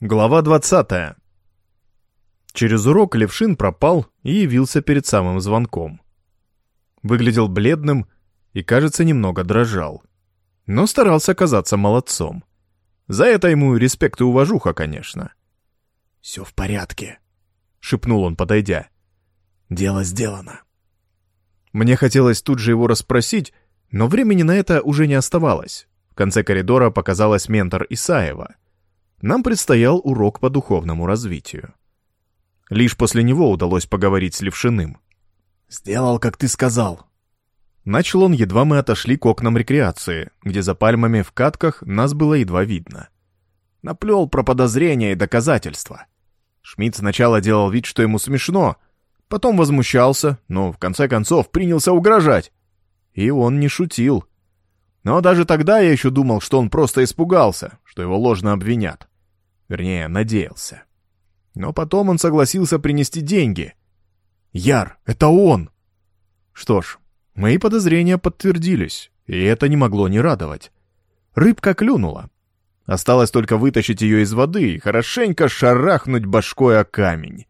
Глава 20. Через урок Левшин пропал и явился перед самым звонком. Выглядел бледным и, кажется, немного дрожал. Но старался казаться молодцом. За это ему респект и уважуха, конечно. «Все в порядке», — шепнул он, подойдя. «Дело сделано». Мне хотелось тут же его расспросить, но времени на это уже не оставалось. В конце коридора показалась ментор Исаева — нам предстоял урок по духовному развитию. Лишь после него удалось поговорить с Левшиным. «Сделал, как ты сказал». Начал он, едва мы отошли к окнам рекреации, где за пальмами в катках нас было едва видно. Наплел про подозрения и доказательства. Шмидт сначала делал вид, что ему смешно, потом возмущался, но в конце концов принялся угрожать. И он не шутил. Но даже тогда я еще думал, что он просто испугался, что его ложно обвинят. Вернее, надеялся. Но потом он согласился принести деньги. Яр, это он! Что ж, мои подозрения подтвердились, и это не могло не радовать. Рыбка клюнула. Осталось только вытащить ее из воды и хорошенько шарахнуть башкой о камень.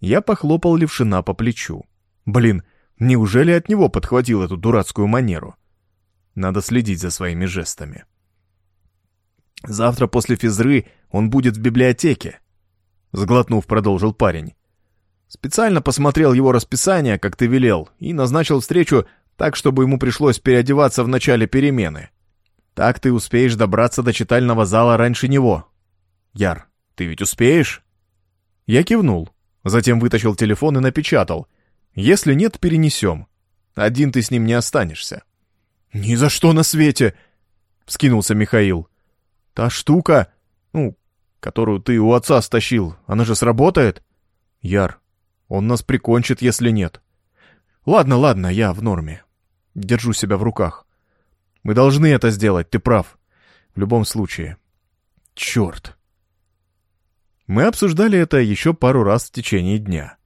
Я похлопал левшина по плечу. Блин, неужели от него подхватил эту дурацкую манеру? Надо следить за своими жестами. Завтра после физры он будет в библиотеке. Сглотнув, продолжил парень. Специально посмотрел его расписание, как ты велел, и назначил встречу так, чтобы ему пришлось переодеваться в начале перемены. Так ты успеешь добраться до читального зала раньше него. Яр, ты ведь успеешь? Я кивнул. Затем вытащил телефон и напечатал. Если нет, перенесем. Один ты с ним не останешься. «Ни за что на свете!» — вскинулся Михаил. «Та штука, ну, которую ты у отца стащил, она же сработает?» «Яр, он нас прикончит, если нет». «Ладно, ладно, я в норме. Держу себя в руках. Мы должны это сделать, ты прав. В любом случае. Черт!» Мы обсуждали это еще пару раз в течение дня.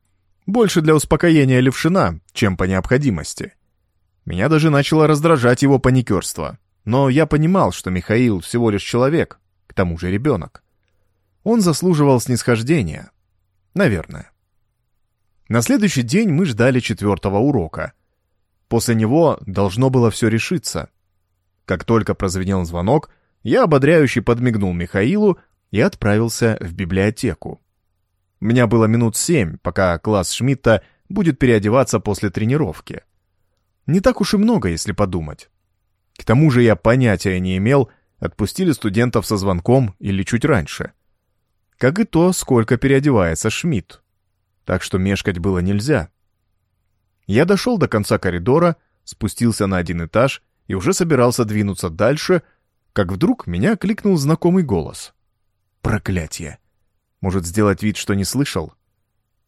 Больше для успокоения Левшина, чем по необходимости. Меня даже начало раздражать его паникерство. Но я понимал, что Михаил всего лишь человек, к тому же ребенок. Он заслуживал снисхождения. Наверное. На следующий день мы ждали четвертого урока. После него должно было все решиться. Как только прозвенел звонок, я ободряюще подмигнул Михаилу и отправился в библиотеку. У меня было минут семь, пока класс Шмидта будет переодеваться после тренировки. Не так уж и много, если подумать. К тому же я понятия не имел, отпустили студентов со звонком или чуть раньше. Как и то, сколько переодевается Шмидт. Так что мешкать было нельзя. Я дошел до конца коридора, спустился на один этаж и уже собирался двинуться дальше, как вдруг меня кликнул знакомый голос. Проклятие! Может, сделать вид, что не слышал?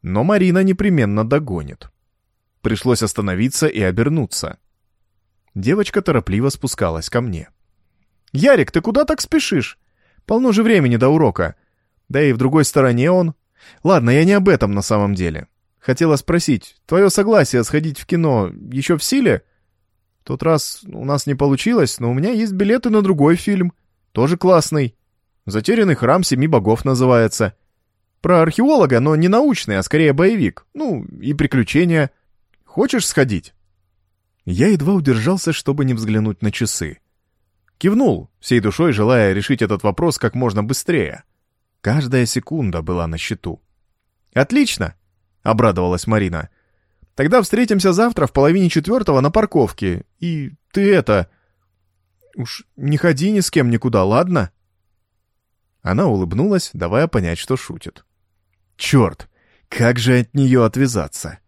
Но Марина непременно догонит. Пришлось остановиться и обернуться. Девочка торопливо спускалась ко мне. «Ярик, ты куда так спешишь? Полно же времени до урока. Да и в другой стороне он. Ладно, я не об этом на самом деле. Хотела спросить, твое согласие сходить в кино еще в силе? В тот раз у нас не получилось, но у меня есть билеты на другой фильм. Тоже классный. «Затерянный храм семи богов» называется. Про археолога, но не научный, а скорее боевик. Ну, и приключения. Хочешь сходить?» Я едва удержался, чтобы не взглянуть на часы. Кивнул, всей душой желая решить этот вопрос как можно быстрее. Каждая секунда была на счету. «Отлично!» — обрадовалась Марина. «Тогда встретимся завтра в половине четвертого на парковке. И ты это... Уж не ходи ни с кем никуда, ладно?» Она улыбнулась, давая понять, что шутит. «Черт! Как же от нее отвязаться?»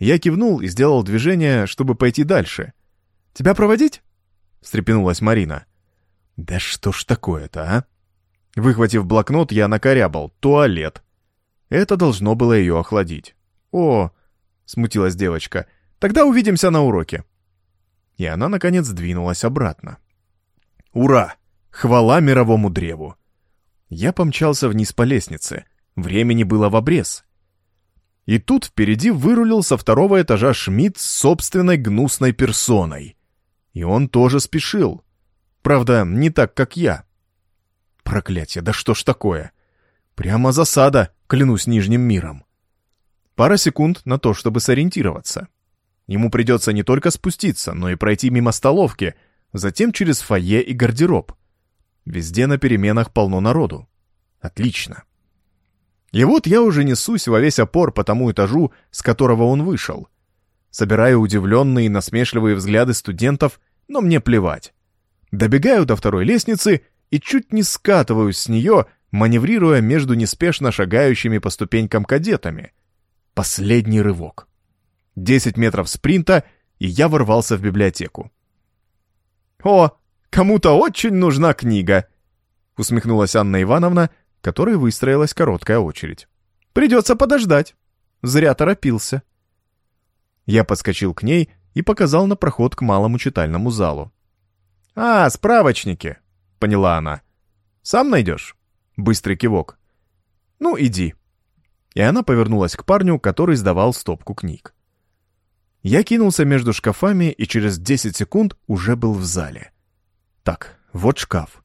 Я кивнул и сделал движение, чтобы пойти дальше. «Тебя проводить?» — встрепенулась Марина. «Да что ж такое-то, а?» Выхватив блокнот, я накорябал «туалет». Это должно было ее охладить. «О!» — смутилась девочка. «Тогда увидимся на уроке». И она, наконец, двинулась обратно. «Ура! Хвала мировому древу!» Я помчался вниз по лестнице. Времени было в обрез. И тут впереди вырулил со второго этажа Шмидт с собственной гнусной персоной. И он тоже спешил. Правда, не так, как я. Проклятие, да что ж такое? Прямо засада, клянусь нижним миром. Пара секунд на то, чтобы сориентироваться. Ему придется не только спуститься, но и пройти мимо столовки, затем через фойе и гардероб. Везде на переменах полно народу. Отлично. И вот я уже несусь во весь опор по тому этажу, с которого он вышел. Собираю удивленные и насмешливые взгляды студентов, но мне плевать. Добегаю до второй лестницы и чуть не скатываюсь с нее, маневрируя между неспешно шагающими по ступенькам кадетами. Последний рывок. Десять метров спринта, и я ворвался в библиотеку. «О, кому-то очень нужна книга!» усмехнулась Анна Ивановна, которой выстроилась короткая очередь. «Придется подождать. Зря торопился». Я подскочил к ней и показал на проход к малому читальному залу. «А, справочники», — поняла она. «Сам найдешь?» Быстрый кивок. «Ну, иди». И она повернулась к парню, который сдавал стопку книг. Я кинулся между шкафами и через 10 секунд уже был в зале. Так, вот шкаф.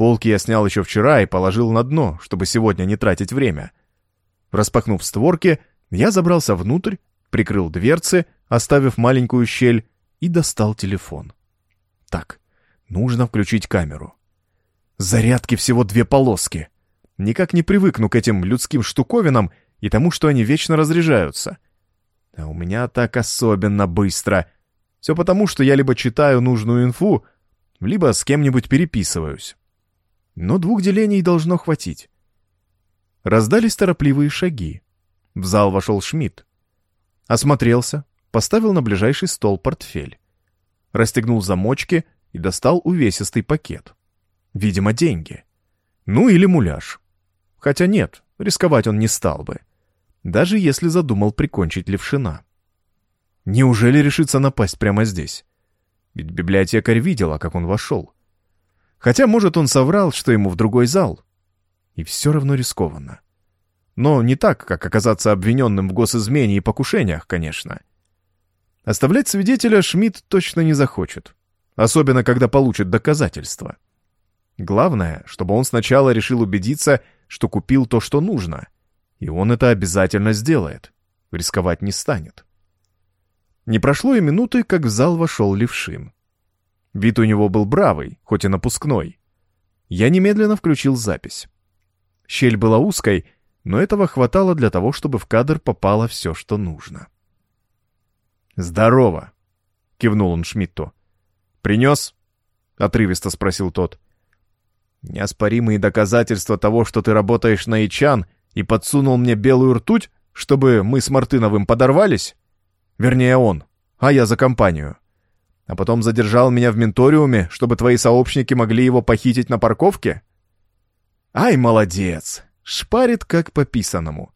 Полки я снял еще вчера и положил на дно, чтобы сегодня не тратить время. Распахнув створки, я забрался внутрь, прикрыл дверцы, оставив маленькую щель, и достал телефон. Так, нужно включить камеру. Зарядки всего две полоски. Никак не привыкну к этим людским штуковинам и тому, что они вечно разряжаются. А у меня так особенно быстро. Все потому, что я либо читаю нужную инфу, либо с кем-нибудь переписываюсь но двух делений должно хватить. Раздались торопливые шаги. В зал вошел Шмидт. Осмотрелся, поставил на ближайший стол портфель. Расстегнул замочки и достал увесистый пакет. Видимо, деньги. Ну или муляж. Хотя нет, рисковать он не стал бы. Даже если задумал прикончить левшина. Неужели решится напасть прямо здесь? Ведь библиотекарь видела, как он вошел. Хотя, может, он соврал, что ему в другой зал. И все равно рискованно. Но не так, как оказаться обвиненным в госизмене и покушениях, конечно. Оставлять свидетеля Шмидт точно не захочет. Особенно, когда получит доказательства. Главное, чтобы он сначала решил убедиться, что купил то, что нужно. И он это обязательно сделает. Рисковать не станет. Не прошло и минуты, как в зал вошел Левшин. Вид у него был бравый, хоть и напускной. Я немедленно включил запись. Щель была узкой, но этого хватало для того, чтобы в кадр попало все, что нужно. «Здорово!» — кивнул он Шмидту. «Принес?» — отрывисто спросил тот. «Неоспоримые доказательства того, что ты работаешь на Ичан и подсунул мне белую ртуть, чтобы мы с Мартыновым подорвались? Вернее, он, а я за компанию а потом задержал меня в менториуме, чтобы твои сообщники могли его похитить на парковке? Ай, молодец! Шпарит как по писаному.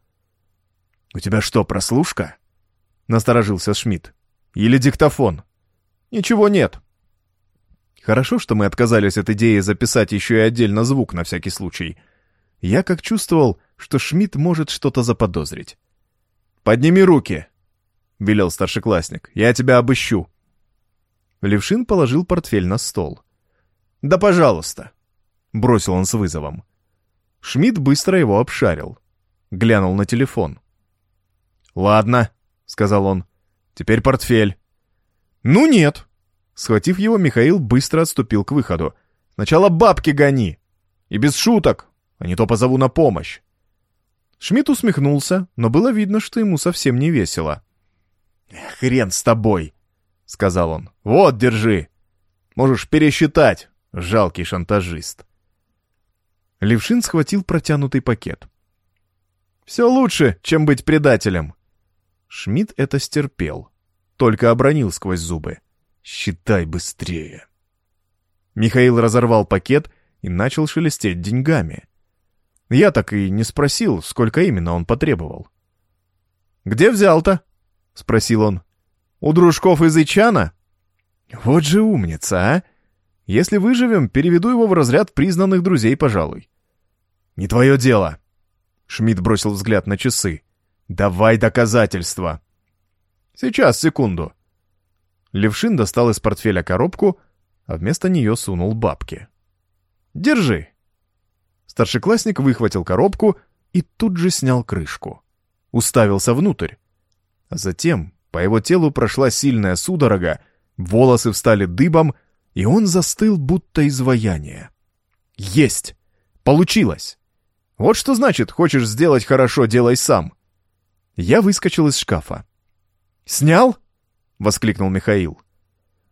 «У тебя что, прослушка?» — насторожился Шмидт. «Или диктофон?» «Ничего нет». Хорошо, что мы отказались от идеи записать еще и отдельно звук на всякий случай. Я как чувствовал, что Шмидт может что-то заподозрить. «Подними руки!» — велел старшеклассник. «Я тебя обыщу». Левшин положил портфель на стол. «Да пожалуйста!» — бросил он с вызовом. Шмидт быстро его обшарил. Глянул на телефон. «Ладно», — сказал он. «Теперь портфель». «Ну нет!» Схватив его, Михаил быстро отступил к выходу. «Сначала бабки гони! И без шуток, а не то позову на помощь!» Шмидт усмехнулся, но было видно, что ему совсем не весело. «Хрен с тобой!» — сказал он. «Вот, держи. Можешь пересчитать, жалкий шантажист». Левшин схватил протянутый пакет. «Все лучше, чем быть предателем». Шмидт это стерпел, только обронил сквозь зубы. «Считай быстрее». Михаил разорвал пакет и начал шелестеть деньгами. Я так и не спросил, сколько именно он потребовал. «Где взял-то?» — спросил он. У дружков из Ичана? Вот же умница, а! Если выживем, переведу его в разряд признанных друзей, пожалуй. Не твое дело. Шмидт бросил взгляд на часы. Давай доказательства. Сейчас, секунду. Левшин достал из портфеля коробку, а вместо нее сунул бабки. Держи. Старшеклассник выхватил коробку и тут же снял крышку. Уставился внутрь. А затем по его телу прошла сильная судорога, волосы встали дыбом, и он застыл, будто изваяние. Есть! Получилось! Вот что значит, хочешь сделать хорошо, делай сам. Я выскочил из шкафа. «Снял?» — воскликнул Михаил.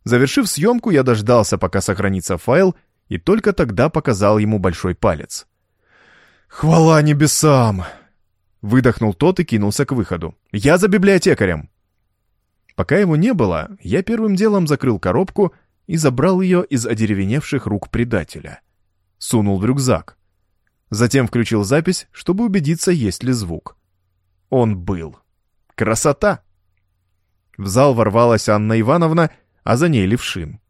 Завершив съемку, я дождался, пока сохранится файл, и только тогда показал ему большой палец. «Хвала небесам!» Выдохнул тот и кинулся к выходу. «Я за библиотекарем!» Пока его не было, я первым делом закрыл коробку и забрал ее из одеревеневших рук предателя. Сунул в рюкзак. Затем включил запись, чтобы убедиться, есть ли звук. Он был. Красота! В зал ворвалась Анна Ивановна, а за ней Левшин.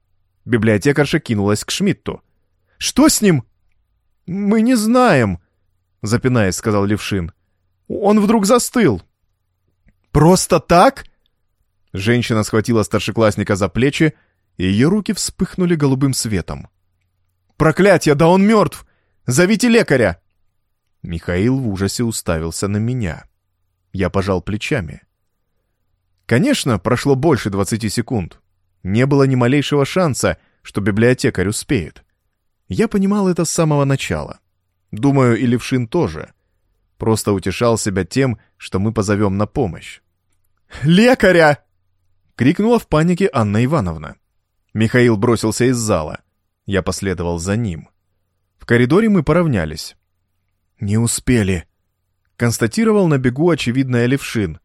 Библиотекарша кинулась к Шмидту. «Что с ним?» «Мы не знаем», — запинаясь, сказал Левшин. «Он вдруг застыл». «Просто так?» Женщина схватила старшеклассника за плечи, и ее руки вспыхнули голубым светом. «Проклятье, да он мертв! Зовите лекаря!» Михаил в ужасе уставился на меня. Я пожал плечами. Конечно, прошло больше 20 секунд. Не было ни малейшего шанса, что библиотекарь успеет. Я понимал это с самого начала. Думаю, и Левшин тоже. Просто утешал себя тем, что мы позовем на помощь. «Лекаря!» — крикнула в панике Анна Ивановна. Михаил бросился из зала. Я последовал за ним. В коридоре мы поравнялись. «Не успели», — констатировал на бегу очевидная Левшин.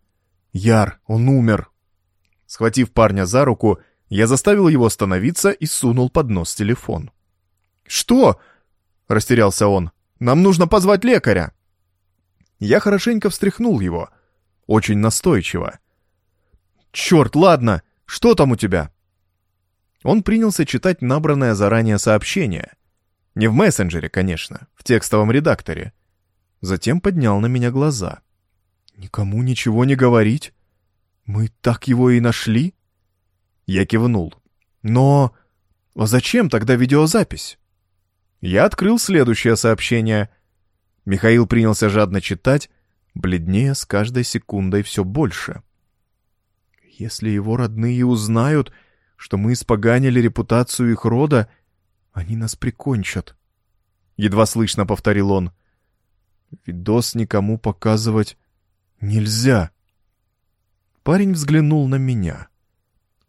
«Яр, он умер». Схватив парня за руку, я заставил его остановиться и сунул под нос телефон. «Что?» — растерялся он. «Нам нужно позвать лекаря». Я хорошенько встряхнул его. Очень настойчиво. «Черт, ладно! Что там у тебя?» Он принялся читать набранное заранее сообщение. Не в мессенджере, конечно, в текстовом редакторе. Затем поднял на меня глаза. «Никому ничего не говорить? Мы так его и нашли?» Я кивнул. «Но... А зачем тогда видеозапись?» Я открыл следующее сообщение. Михаил принялся жадно читать, бледнее с каждой секундой все больше. «Если его родные узнают, что мы испоганили репутацию их рода, они нас прикончат», — едва слышно повторил он. Видос никому показывать нельзя. Парень взглянул на меня.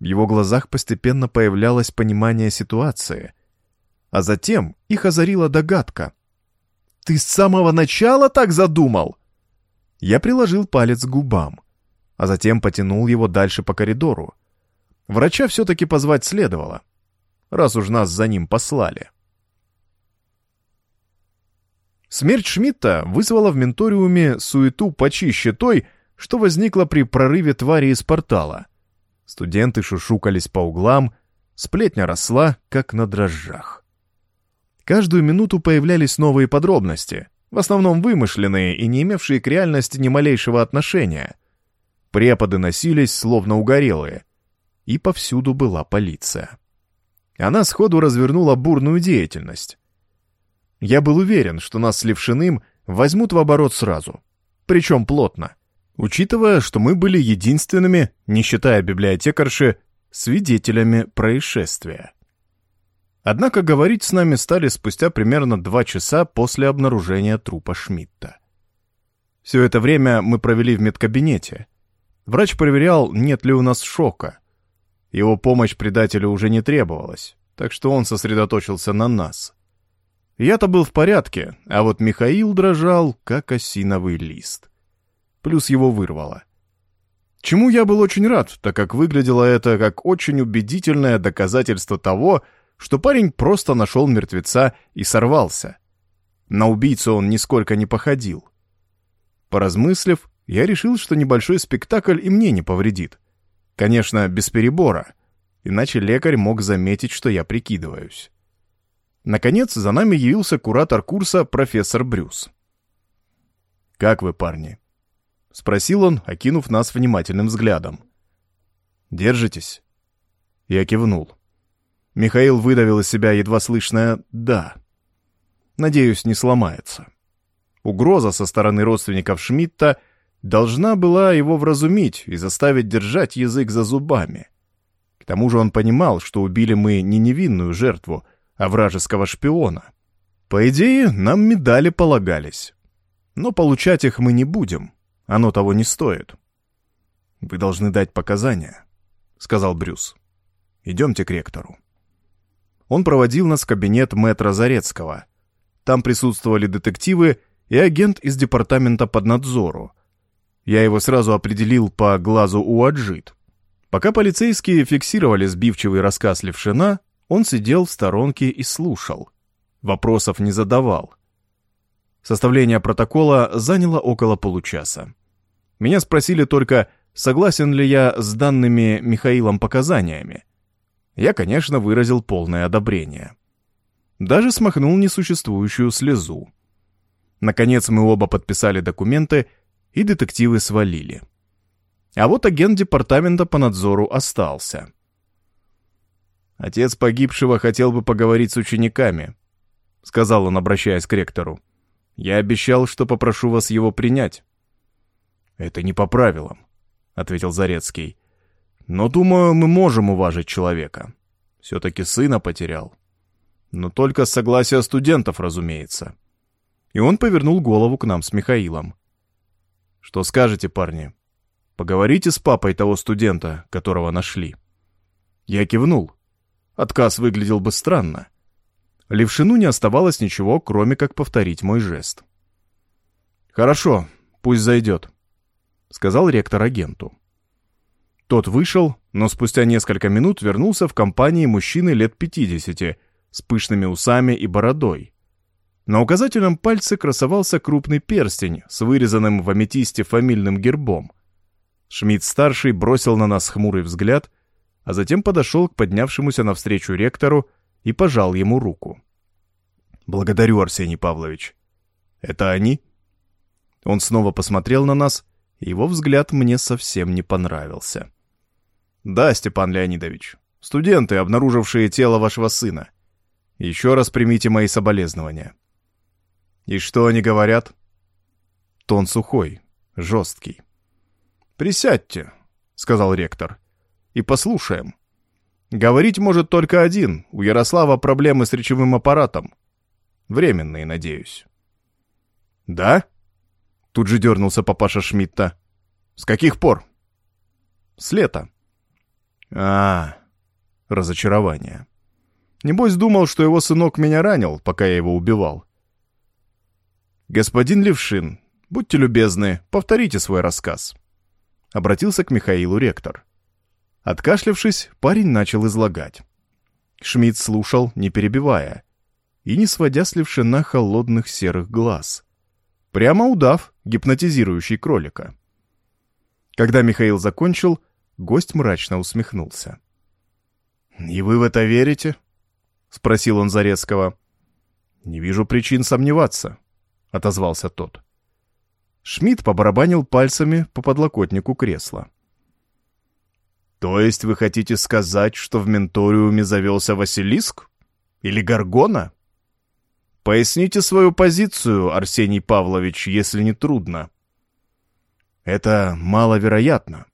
В его глазах постепенно появлялось понимание ситуации. А затем их озарила догадка. «Ты с самого начала так задумал?» Я приложил палец к губам, а затем потянул его дальше по коридору. Врача все-таки позвать следовало, раз уж нас за ним послали. Смерть Шмидта вызвала в менториуме суету почище той, что возникла при прорыве твари из портала. Студенты шушукались по углам, сплетня росла, как на дрожжах. Каждую минуту появлялись новые подробности, в основном вымышленные и не имевшие к реальности ни малейшего отношения. Преподы носились, словно угорелые, и повсюду была полиция. Она сходу развернула бурную деятельность. Я был уверен, что нас с Левшиным возьмут в оборот сразу. Причем плотно. Учитывая, что мы были единственными, не считая библиотекарши, свидетелями происшествия. Однако говорить с нами стали спустя примерно два часа после обнаружения трупа Шмидта. Все это время мы провели в медкабинете. Врач проверял, нет ли у нас шока. Его помощь предателю уже не требовалась, так что он сосредоточился на нас. Я-то был в порядке, а вот Михаил дрожал, как осиновый лист. Плюс его вырвало. Чему я был очень рад, так как выглядело это как очень убедительное доказательство того, что парень просто нашел мертвеца и сорвался. На убийцу он нисколько не походил. Поразмыслив, я решил, что небольшой спектакль и мне не повредит. Конечно, без перебора, иначе лекарь мог заметить, что я прикидываюсь. Наконец, за нами явился куратор курса профессор Брюс. «Как вы, парни?» — спросил он, окинув нас внимательным взглядом. «Держитесь?» Я кивнул. Михаил выдавил из себя едва слышное «да». Надеюсь, не сломается. Угроза со стороны родственников Шмидта должна была его вразумить и заставить держать язык за зубами. К тому же он понимал, что убили мы не невинную жертву, а вражеского шпиона. По идее, нам медали полагались. Но получать их мы не будем. Оно того не стоит. «Вы должны дать показания», — сказал Брюс. «Идемте к ректору». Он проводил нас в кабинет мэтра Зарецкого. Там присутствовали детективы и агент из департамента под надзору. Я его сразу определил по глазу у Аджит. Пока полицейские фиксировали сбивчивый рассказ Левшина, он сидел в сторонке и слушал. Вопросов не задавал. Составление протокола заняло около получаса. Меня спросили только, согласен ли я с данными Михаилом показаниями. Я, конечно, выразил полное одобрение. Даже смахнул несуществующую слезу. Наконец мы оба подписали документы, и детективы свалили. А вот агент департамента по надзору остался. «Отец погибшего хотел бы поговорить с учениками», — сказал он, обращаясь к ректору. «Я обещал, что попрошу вас его принять». «Это не по правилам», — ответил Зарецкий. «Но, думаю, мы можем уважить человека. Все-таки сына потерял. Но только с согласия студентов, разумеется». И он повернул голову к нам с Михаилом. «Что скажете, парни? Поговорите с папой того студента, которого нашли». Я кивнул. Отказ выглядел бы странно. Левшину не оставалось ничего, кроме как повторить мой жест. «Хорошо, пусть зайдет», — сказал ректор агенту. Тот вышел, но спустя несколько минут вернулся в компании мужчины лет 50 с пышными усами и бородой. На указательном пальце красовался крупный перстень с вырезанным в аметисте фамильным гербом. Шмидт-старший бросил на нас хмурый взгляд, а затем подошел к поднявшемуся навстречу ректору и пожал ему руку. «Благодарю, Арсений Павлович. Это они?» Он снова посмотрел на нас, и его взгляд мне совсем не понравился. «Да, Степан Леонидович, студенты, обнаружившие тело вашего сына. Еще раз примите мои соболезнования». «И что они говорят?» Тон сухой, жесткий. «Присядьте», — сказал ректор, — «и послушаем. Говорить может только один, у Ярослава проблемы с речевым аппаратом. Временные, надеюсь». «Да?» — тут же дернулся папаша Шмидта. «С каких пор?» «С лета». А, разочарование. Небось думал, что его сынок меня ранил, пока я его убивал. Господин Левшин, будьте любезны, повторите свой рассказ. Обратился к Михаилу ректор. Откашлявшись, парень начал излагать. Шмидт слушал, не перебивая, и не сводя с Левшина холодных серых глаз. Прямо удав, гипнотизирующий кролика. Когда Михаил закончил, Гость мрачно усмехнулся. «И вы в это верите?» — спросил он Зарецкого. «Не вижу причин сомневаться», — отозвался тот. Шмидт побарабанил пальцами по подлокотнику кресла. «То есть вы хотите сказать, что в менториуме завелся Василиск? Или Гаргона? Поясните свою позицию, Арсений Павлович, если не трудно». «Это маловероятно»,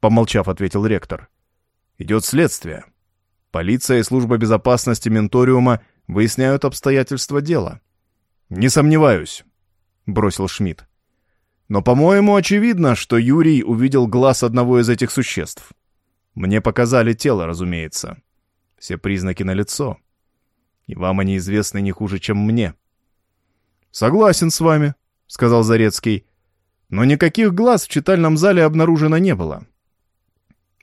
Помолчав, ответил ректор. Идет следствие. Полиция и служба безопасности Менториума выясняют обстоятельства дела. Не сомневаюсь, бросил Шмидт. Но, по-моему, очевидно, что Юрий увидел глаз одного из этих существ. Мне показали тело, разумеется. Все признаки налицо. И вам они известны не хуже, чем мне. Согласен с вами, сказал Зарецкий. Но никаких глаз в читальном зале обнаружено не было.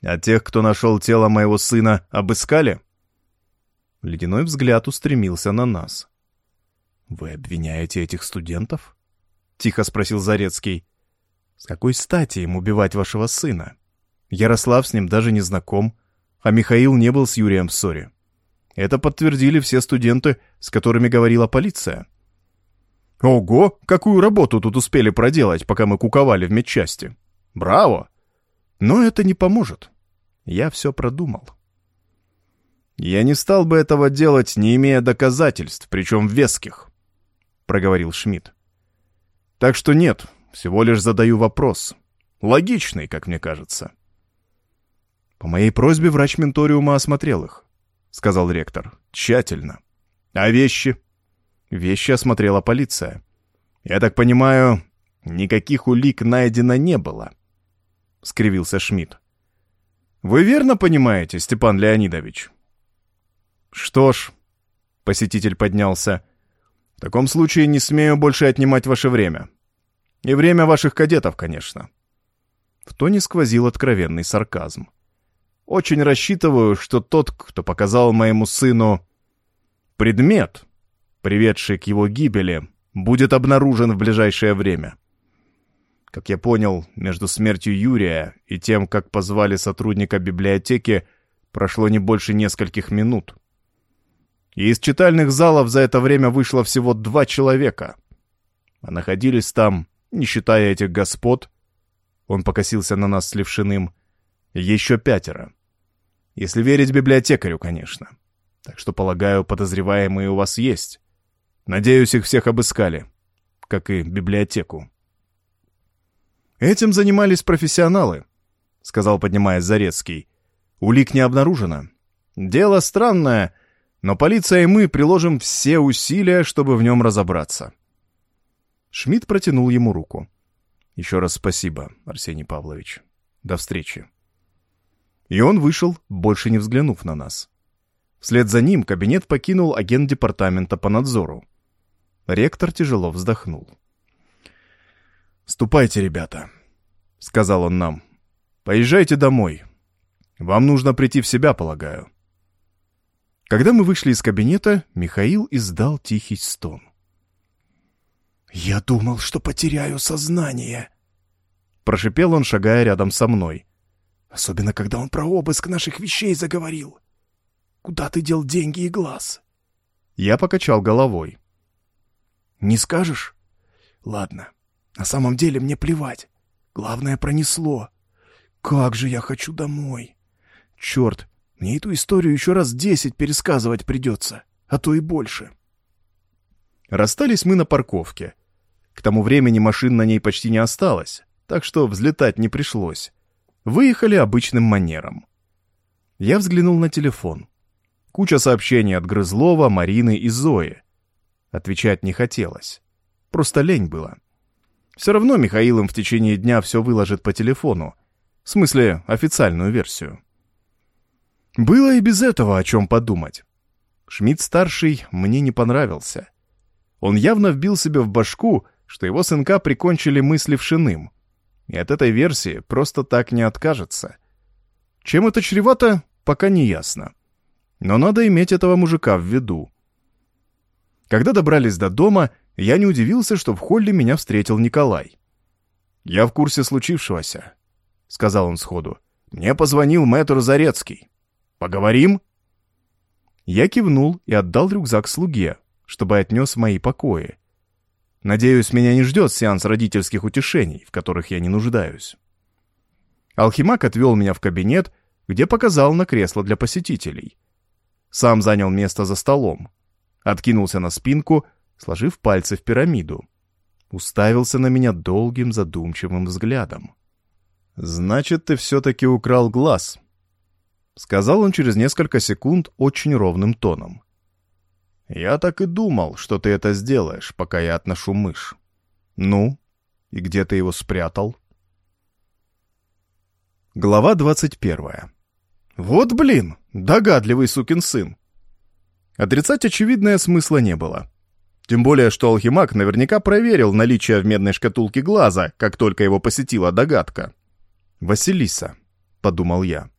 А тех, кто нашел тело моего сына, обыскали?» Ледяной взгляд устремился на нас. «Вы обвиняете этих студентов?» — тихо спросил Зарецкий. «С какой стати им убивать вашего сына? Ярослав с ним даже не знаком, а Михаил не был с Юрием в ссоре. Это подтвердили все студенты, с которыми говорила полиция». «Ого, какую работу тут успели проделать, пока мы куковали в медчасти! Браво!» Но это не поможет. Я все продумал. Я не стал бы этого делать, не имея доказательств, причем веских. Проговорил Шмидт. Так что нет, всего лишь задаю вопрос. Логичный, как мне кажется. По моей просьбе врач менториума осмотрел их, сказал ректор. Тщательно. А вещи? Вещи осмотрела полиция. Я так понимаю, никаких улик найдено не было, скривился Шмидт. Вы верно понимаете, Степан Леонидович? Что ж, посетитель поднялся. В таком случае не смею больше отнимать ваше время. И время ваших кадетов, конечно. В тоне сквозил откровенный сарказм. Очень рассчитываю, что тот, кто показал моему сыну предмет, приведший к его гибели, будет обнаружен в ближайшее время. Как я понял, между смертью Юрия и тем, как позвали сотрудника библиотеки, прошло не больше нескольких минут. И из читальных залов за это время вышло всего два человека. А находились там, не считая этих господ, он покосился на нас с Левшиным, еще пятеро. Если верить библиотекарю, конечно. Так что, полагаю, подозреваемые у вас есть. Надеюсь, их всех обыскали, как и библиотеку. «Этим занимались профессионалы», — сказал, поднимаясь Зарецкий. «Улик не обнаружено. Дело странное, но полиция и мы приложим все усилия, чтобы в нем разобраться». Шмидт протянул ему руку. «Еще раз спасибо, Арсений Павлович. До встречи». И он вышел, больше не взглянув на нас. Вслед за ним кабинет покинул агент департамента по надзору. Ректор тяжело вздохнул. «Ступайте, ребята», — сказал он нам. «Поезжайте домой. Вам нужно прийти в себя, полагаю». Когда мы вышли из кабинета, Михаил издал тихий стон. «Я думал, что потеряю сознание», — прошипел он, шагая рядом со мной. «Особенно, когда он про обыск наших вещей заговорил. Куда ты дел деньги и глаз?» Я покачал головой. «Не скажешь? Ладно, на самом деле мне плевать. Главное, пронесло. Как же я хочу домой. Черт, мне эту историю еще раз десять пересказывать придется, а то и больше». Расстались мы на парковке. К тому времени машин на ней почти не осталось, так что взлетать не пришлось. Выехали обычным манером. Я взглянул на телефон. Куча сообщений от Грызлова, Марины и Зои. Отвечать не хотелось. Просто лень было. Все равно Михаил им в течение дня все выложит по телефону. В смысле, официальную версию. Было и без этого о чем подумать. Шмидт-старший мне не понравился. Он явно вбил себе в башку, что его сынка прикончили мыслившиным. И от этой версии просто так не откажется. Чем это чревато, пока не ясно. Но надо иметь этого мужика в виду. Когда добрались до дома, я не удивился, что в холле меня встретил Николай. «Я в курсе случившегося», — сказал он сходу. «Мне позвонил мэтр Зарецкий. Поговорим?» Я кивнул и отдал рюкзак слуге, чтобы отнес мои покои. Надеюсь, меня не ждет сеанс родительских утешений, в которых я не нуждаюсь. Алхимак отвел меня в кабинет, где показал на кресло для посетителей. Сам занял место за столом, откинулся на спинку, сложив пальцы в пирамиду. Уставился на меня долгим задумчивым взглядом. «Значит, ты все-таки украл глаз», — сказал он через несколько секунд очень ровным тоном. «Я так и думал, что ты это сделаешь, пока я отношу мышь. Ну, и где ты его спрятал?» Глава двадцать первая. «Вот блин, догадливый сукин сын!» Отрицать очевидное смысла не было. Тем более, что алхимак наверняка проверил наличие в медной шкатулке глаза, как только его посетила догадка. «Василиса», — подумал я.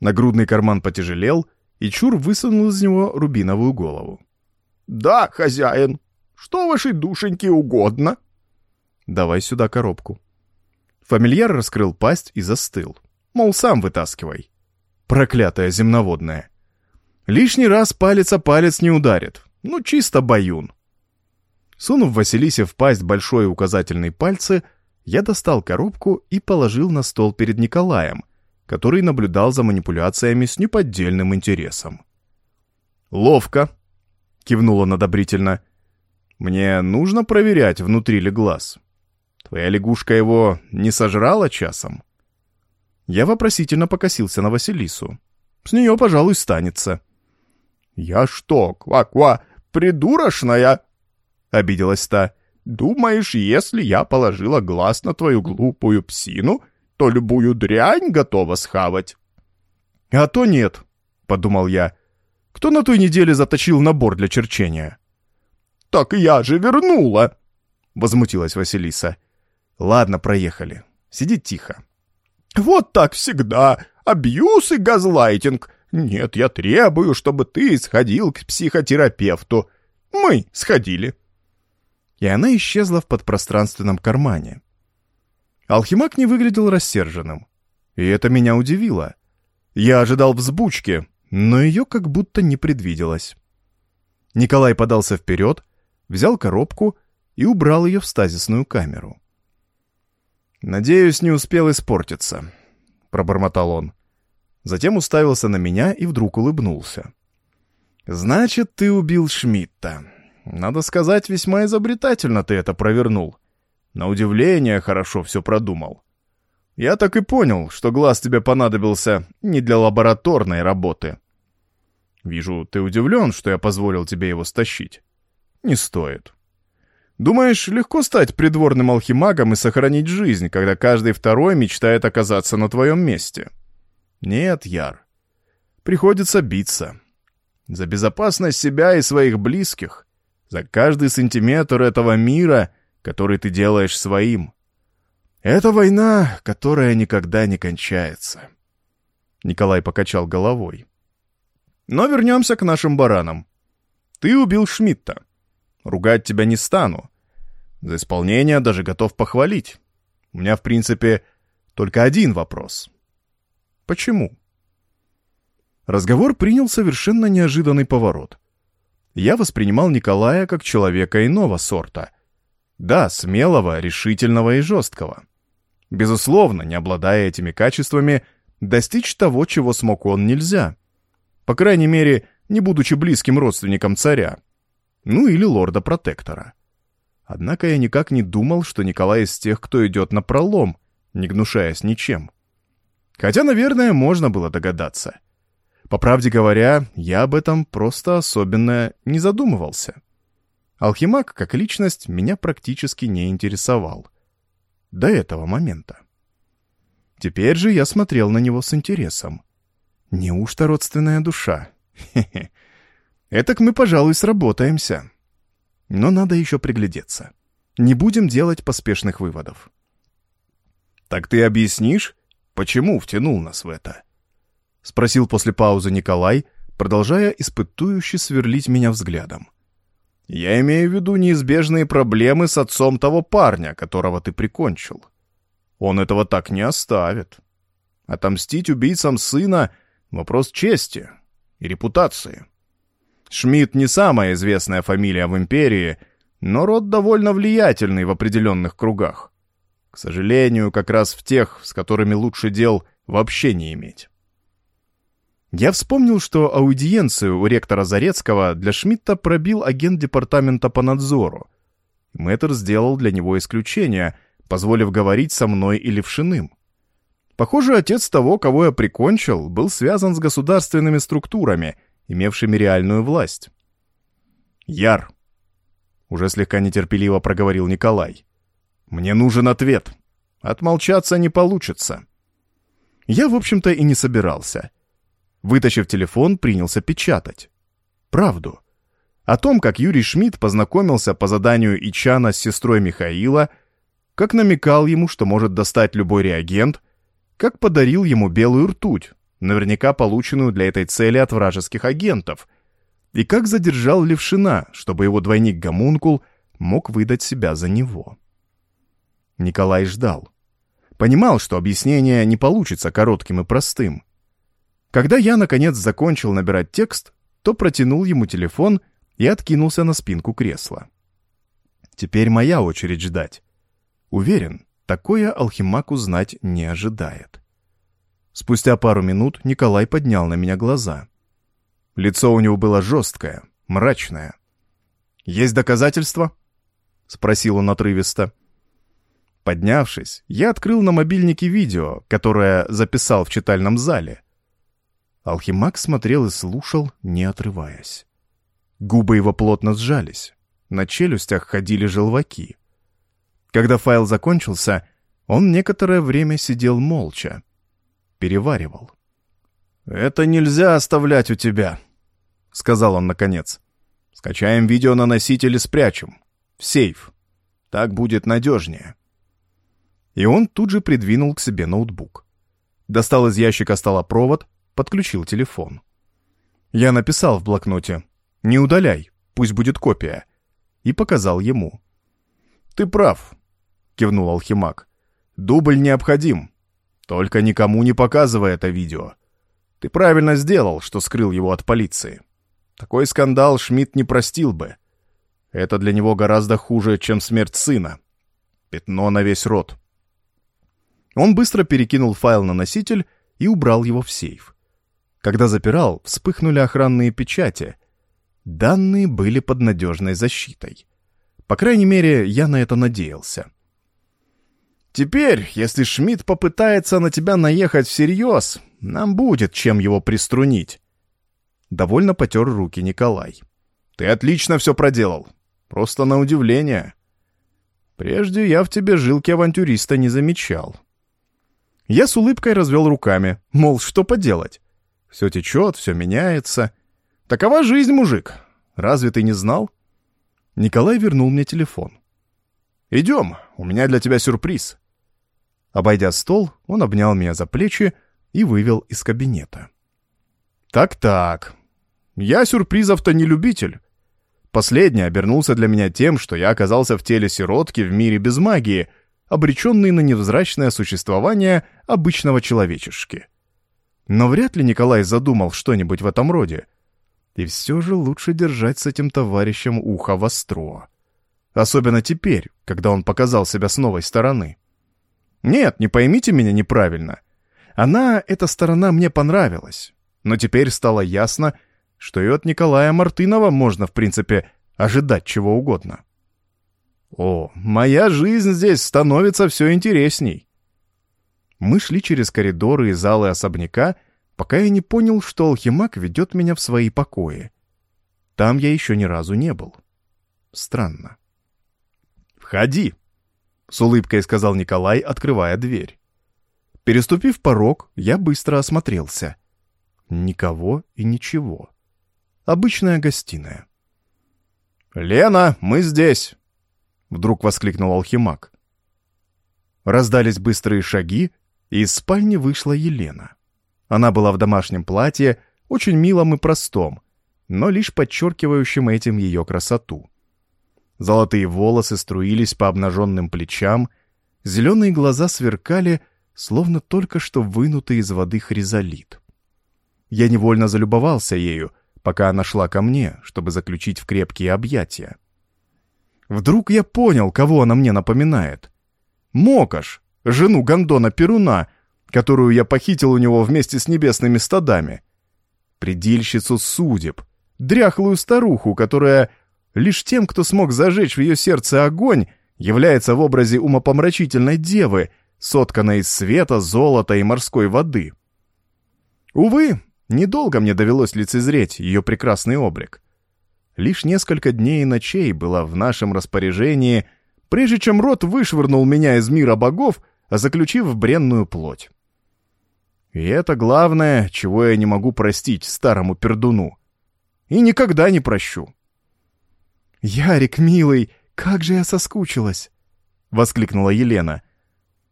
Нагрудный карман потяжелел, и Чур высунул из него рубиновую голову. «Да, хозяин. Что вашей душеньке угодно?» «Давай сюда коробку». Фамильяр раскрыл пасть и застыл. Мол, сам вытаскивай. Проклятая земноводная. Лишний раз палец о палец не ударит. Ну, чисто баюн. Сунув Василисе в пасть большой указательный пальцы, я достал коробку и положил на стол перед Николаем, который наблюдал за манипуляциями с неподдельным интересом. «Ловко!» — кивнул он одобрительно. Мне нужно проверять, внутри ли глаз. Твоя лягушка его не сожрала часом? Я вопросительно покосился на Василису. С нее, пожалуй, станется. «Я что, ква-ква, придурочная?» — обиделась та. «Думаешь, если я положила глаз на твою глупую псину, то любую дрянь готова схавать?» «А то нет», — подумал я. «Кто на той неделе заточил набор для черчения?» «Так я же вернула!» — возмутилась Василиса. «Ладно, проехали. Сиди тихо». «Вот так всегда. Абьюз и газлайтинг. Нет, я требую, чтобы ты сходил к психотерапевту. Мы сходили». И она исчезла в подпространственном кармане. Алхимак не выглядел рассерженным. И это меня удивило. Я ожидал взбучки, но ее как будто не предвиделось. Николай подался вперед, взял коробку и убрал ее в стазисную камеру. «Надеюсь, не успел испортиться», — пробормотал он. Затем уставился на меня и вдруг улыбнулся. «Значит, ты убил Шмидта. Надо сказать, весьма изобретательно ты это провернул. На удивление хорошо все продумал. Я так и понял, что глаз тебе понадобился не для лабораторной работы. Вижу, ты удивлен, что я позволил тебе его стащить. Не стоит. Думаешь, легко стать придворным алхимагом и сохранить жизнь, когда каждый второй мечтает оказаться на твоем месте? Нет, Яр. Приходится биться. За безопасность себя и своих близких. За каждый сантиметр этого мира, который ты делаешь своим. Это война, которая никогда не кончается. Николай покачал головой. Но вернемся к нашим баранам. Ты убил Шмидта. Ругать тебя не стану. За исполнение даже готов похвалить. У меня, в принципе, только один вопрос. Почему? Разговор принял совершенно неожиданный поворот. Я воспринимал Николая как человека иного сорта. Да, смелого, решительного и жесткого. Безусловно, не обладая этими качествами, достичь того, чего смог он, нельзя. По крайней мере, не будучи близким родственником царя ну или лорда-протектора. Однако я никак не думал, что Николай из тех, кто идет на пролом, не гнушаясь ничем. Хотя, наверное, можно было догадаться. По правде говоря, я об этом просто особенно не задумывался. Алхимак, как личность, меня практически не интересовал. До этого момента. Теперь же я смотрел на него с интересом. Неужто родственная душа? Хе-хе. Этак мы, пожалуй, сработаемся. Но надо еще приглядеться. Не будем делать поспешных выводов. «Так ты объяснишь, почему втянул нас в это?» — спросил после паузы Николай, продолжая испытующе сверлить меня взглядом. «Я имею в виду неизбежные проблемы с отцом того парня, которого ты прикончил. Он этого так не оставит. Отомстить убийцам сына — вопрос чести и репутации». Шмидт не самая известная фамилия в империи, но род довольно влиятельный в определенных кругах. К сожалению, как раз в тех, с которыми лучше дел вообще не иметь. Я вспомнил, что аудиенцию у ректора Зарецкого для Шмидта пробил агент департамента по надзору. Мэтр сделал для него исключение, позволив говорить со мной и Левшиным. Похоже, отец того, кого я прикончил, был связан с государственными структурами — имевшими реальную власть. «Яр!» — уже слегка нетерпеливо проговорил Николай. «Мне нужен ответ. Отмолчаться не получится». Я, в общем-то, и не собирался. Вытащив телефон, принялся печатать. Правду. О том, как Юрий Шмидт познакомился по заданию Ичана с сестрой Михаила, как намекал ему, что может достать любой реагент, как подарил ему белую ртуть, наверняка полученную для этой цели от вражеских агентов, и как задержал Левшина, чтобы его двойник Гомункул мог выдать себя за него. Николай ждал. Понимал, что объяснение не получится коротким и простым. Когда я, наконец, закончил набирать текст, то протянул ему телефон и откинулся на спинку кресла. Теперь моя очередь ждать. Уверен, такое Алхимак узнать не ожидает. Спустя пару минут Николай поднял на меня глаза. Лицо у него было жесткое, мрачное. Есть доказательства?» — спросил он отрывисто. Поднявшись, я открыл на мобильнике видео, которое записал в читальном зале. Алхимак смотрел и слушал, не отрываясь. Губы его плотно сжались, на челюстях ходили желваки. Когда файл закончился, он некоторое время сидел молча, переваривал. «Это нельзя оставлять у тебя», — сказал он наконец. «Скачаем видео на носитель и спрячем. В сейф. Так будет надежнее». И он тут же придвинул к себе ноутбук. Достал из ящика стола провод, подключил телефон. Я написал в блокноте «Не удаляй, пусть будет копия», и показал ему. «Ты прав», — кивнул Алхимак. «Дубль необходим. Только никому не показывай это видео. Ты правильно сделал, что скрыл его от полиции. Такой скандал Шмидт не простил бы. Это для него гораздо хуже, чем смерть сына. Пятно на весь рот». Он быстро перекинул файл на носитель и убрал его в сейф. Когда запирал, вспыхнули охранные печати. Данные были под надежной защитой. По крайней мере, я на это надеялся. «Теперь, если Шмидт попытается на тебя наехать всерьез, нам будет чем его приструнить». Довольно потер руки Николай. «Ты отлично все проделал. Просто на удивление. Прежде я в тебе жилки авантюриста не замечал». Я с улыбкой развел руками, мол, что поделать. Все течет, все меняется. Такова жизнь, мужик. Разве ты не знал? Николай вернул мне телефон. «Идем, у меня для тебя сюрприз». Обойдя стол, он обнял меня за плечи и вывел из кабинета. «Так-так, я сюрпризов-то не любитель. Последний обернулся для меня тем, что я оказался в теле сиротки в мире без магии, обреченный на невзрачное существование обычного человечешки. Но вряд ли Николай задумал что-нибудь в этом роде. И все же лучше держать с этим товарищем ухо востро. Особенно теперь, когда он показал себя с новой стороны. Нет, не поймите меня неправильно. Она, эта сторона, мне понравилась. Но теперь стало ясно, что и от Николая Мартынова можно, в принципе, ожидать чего угодно. О, моя жизнь здесь становится все интересней. Мы шли через коридоры и залы особняка, пока я не понял, что алхимак ведет меня в свои покои. Там я еще ни разу не был. Странно. «Входи!» — с улыбкой сказал Николай, открывая дверь. Переступив порог, я быстро осмотрелся. Никого и ничего. Обычная гостиная. «Лена, мы здесь!» — вдруг воскликнул алхимак. Раздались быстрые шаги, из спальни вышла Елена. Она была в домашнем платье, очень милом и простом, но лишь подчеркивающим этим ее красоту. Золотые волосы струились по обнаженным плечам, зеленые глаза сверкали, словно только что вынутый из воды хризолит. Я невольно залюбовался ею, пока она шла ко мне, чтобы заключить в крепкие объятия. Вдруг я понял, кого она мне напоминает. Мокаш, жену Гондона Перуна, которую я похитил у него вместе с небесными стадами. Предельщицу судеб, дряхлую старуху, которая лишь тем, кто смог зажечь в ее сердце огонь, является в образе умопомрачительной девы, сотканной из света, золота и морской воды. Увы, недолго мне довелось лицезреть ее прекрасный облик. Лишь несколько дней и ночей было в нашем распоряжении, прежде чем род вышвырнул меня из мира богов, заключив в бренную плоть. И это главное, чего я не могу простить старому пердуну. И никогда не прощу. «Ярик, милый, как же я соскучилась!» — воскликнула Елена.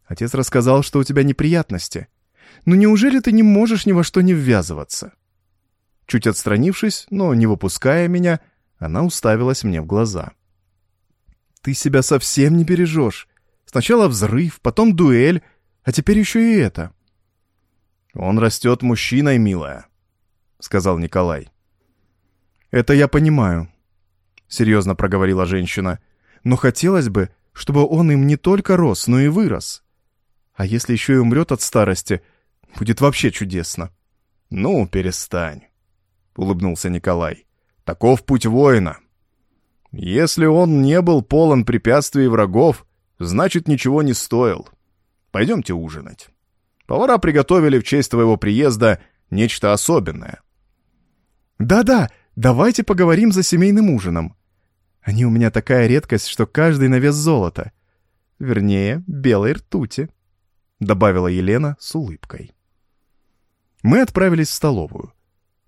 «Отец рассказал, что у тебя неприятности. Но неужели ты не можешь ни во что не ввязываться?» Чуть отстранившись, но не выпуская меня, — она уставилась мне в глаза. «Ты себя совсем не бережешь. Сначала взрыв, потом дуэль, а теперь еще и это». «Он растет мужчиной, милая», — сказал Николай. «Это я понимаю», — серьезно проговорила женщина. «Но хотелось бы, чтобы он им не только рос, но и вырос. А если еще и умрет от старости, будет вообще чудесно». «Ну, перестань», — улыбнулся Николай. Таков путь воина. Если он не был полон препятствий и врагов, значит, ничего не стоил. Пойдемте ужинать. Повара приготовили в честь твоего приезда нечто особенное. Да-да, давайте поговорим за семейным ужином. Они у меня такая редкость, что каждый на вес золота. Вернее, белой ртути», — добавила Елена с улыбкой. Мы отправились в столовую.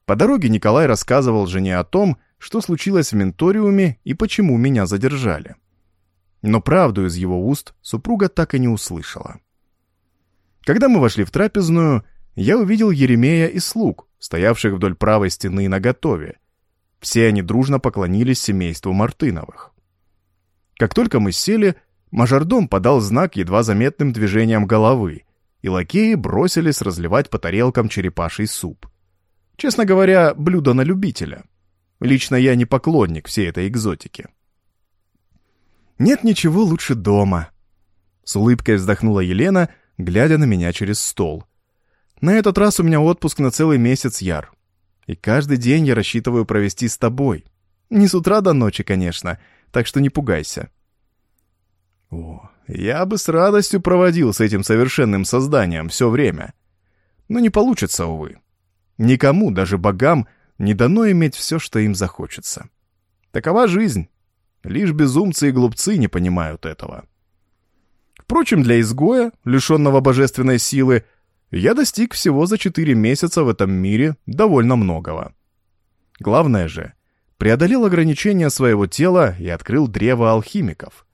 По дороге Николай рассказывал жене о том, что случилось в менториуме и почему меня задержали. Но правду из его уст супруга так и не услышала. Когда мы вошли в трапезную, я увидел Еремея и слуг, стоявших вдоль правой стены наготове. Все они дружно поклонились семейству Мартыновых. Как только мы сели, мажордом подал знак едва заметным движением головы, и лакеи бросились разливать по тарелкам черепаший суп. Честно говоря, блюдо на любителя. Лично я не поклонник всей этой экзотики. «Нет ничего лучше дома», — с улыбкой вздохнула Елена, глядя на меня через стол. «На этот раз у меня отпуск на целый месяц, Яр. И каждый день я рассчитываю провести с тобой. Не с утра до ночи, конечно, так что не пугайся». О, я бы с радостью проводил с этим совершенным созданием все время. Но не получится, увы. Никому, даже богам, не дано иметь все, что им захочется. Такова жизнь. Лишь безумцы и глупцы не понимают этого. Впрочем, для изгоя, лишенного божественной силы, я достиг всего за четыре месяца в этом мире довольно многого. Главное же, преодолел ограничения своего тела и открыл древо алхимиков,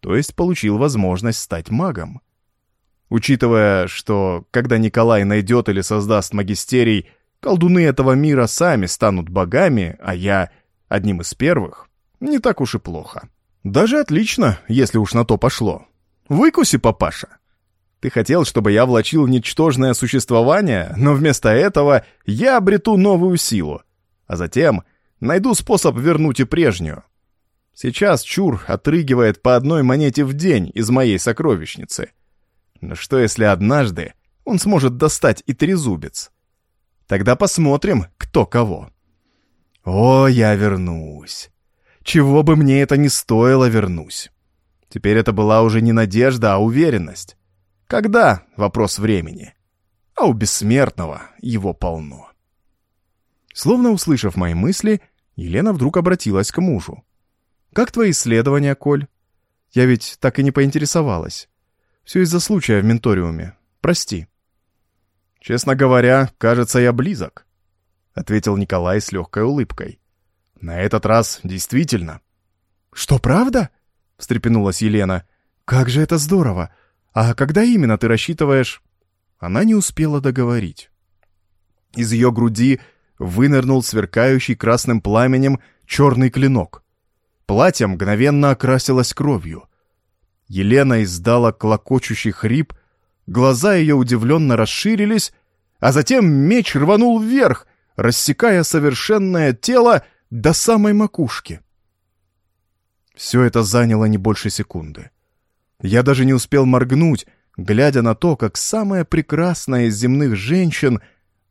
то есть получил возможность стать магом. Учитывая, что когда Николай найдет или создаст магистерий, колдуны этого мира сами станут богами, а я одним из первых, не так уж и плохо. Даже отлично, если уж на то пошло. Выкуси, папаша. Ты хотел, чтобы я влачил ничтожное существование, но вместо этого я обрету новую силу, а затем найду способ вернуть и прежнюю. Сейчас Чур отрыгивает по одной монете в день из моей сокровищницы. Но что если однажды он сможет достать и трезубец? Тогда посмотрим, кто кого. О, я вернусь. Чего бы мне это ни стоило, вернусь. Теперь это была уже не надежда, а уверенность. Когда — вопрос времени. А у бессмертного его полно. Словно услышав мои мысли, Елена вдруг обратилась к мужу. «Как твои исследования, Коль? Я ведь так и не поинтересовалась. Все из-за случая в менториуме. Прости». «Честно говоря, кажется, я близок», — ответил Николай с легкой улыбкой. «На этот раз действительно». «Что, правда?» — встрепенулась Елена. «Как же это здорово! А когда именно ты рассчитываешь...» Она не успела договорить. Из ее груди вынырнул сверкающий красным пламенем черный клинок. Платье мгновенно окрасилось кровью. Елена издала клокочущий хрип, Глаза ее удивленно расширились, а затем меч рванул вверх, рассекая совершенное тело до самой макушки. Все это заняло не больше секунды. Я даже не успел моргнуть, глядя на то, как самая прекрасная из земных женщин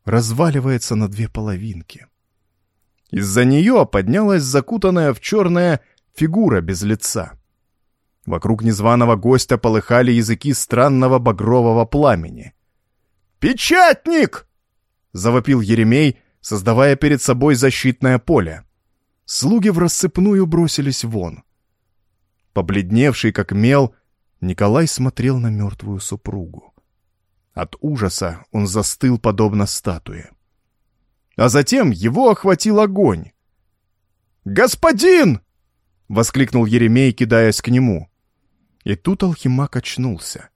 разваливается на две половинки. Из-за нее поднялась закутанная в черная фигура без лица. Вокруг незваного гостя полыхали языки странного багрового пламени. «Печатник!» — завопил Еремей, создавая перед собой защитное поле. Слуги в рассыпную бросились вон. Побледневший как мел, Николай смотрел на мертвую супругу. От ужаса он застыл, подобно статуе. А затем его охватил огонь. «Господин!» — воскликнул Еремей, кидаясь к нему. И тут алхимак очнулся.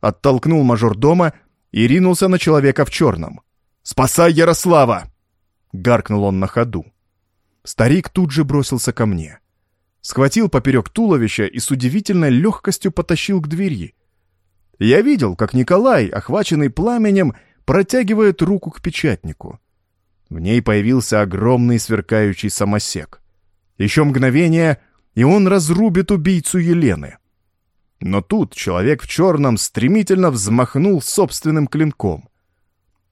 Оттолкнул мажордома и ринулся на человека в черном. «Спасай Ярослава!» — гаркнул он на ходу. Старик тут же бросился ко мне. Схватил поперек туловища и с удивительной легкостью потащил к двери. Я видел, как Николай, охваченный пламенем, протягивает руку к печатнику. В ней появился огромный сверкающий самосек. Еще мгновение, и он разрубит убийцу Елены. Но тут человек в черном стремительно взмахнул собственным клинком.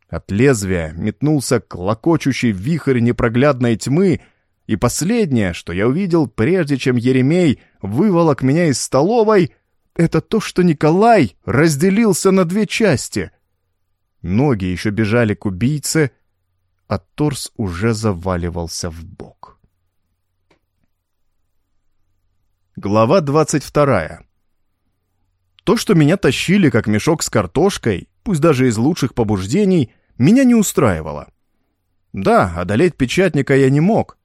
От лезвия метнулся клокочущий вихрь непроглядной тьмы, И последнее, что я увидел, прежде чем Еремей выволок меня из столовой, это то, что Николай разделился на две части. Ноги еще бежали к убийце, а торс уже заваливался в бок. Глава двадцать вторая. То, что меня тащили как мешок с картошкой, пусть даже из лучших побуждений, меня не устраивало. Да, одолеть печатника я не мог,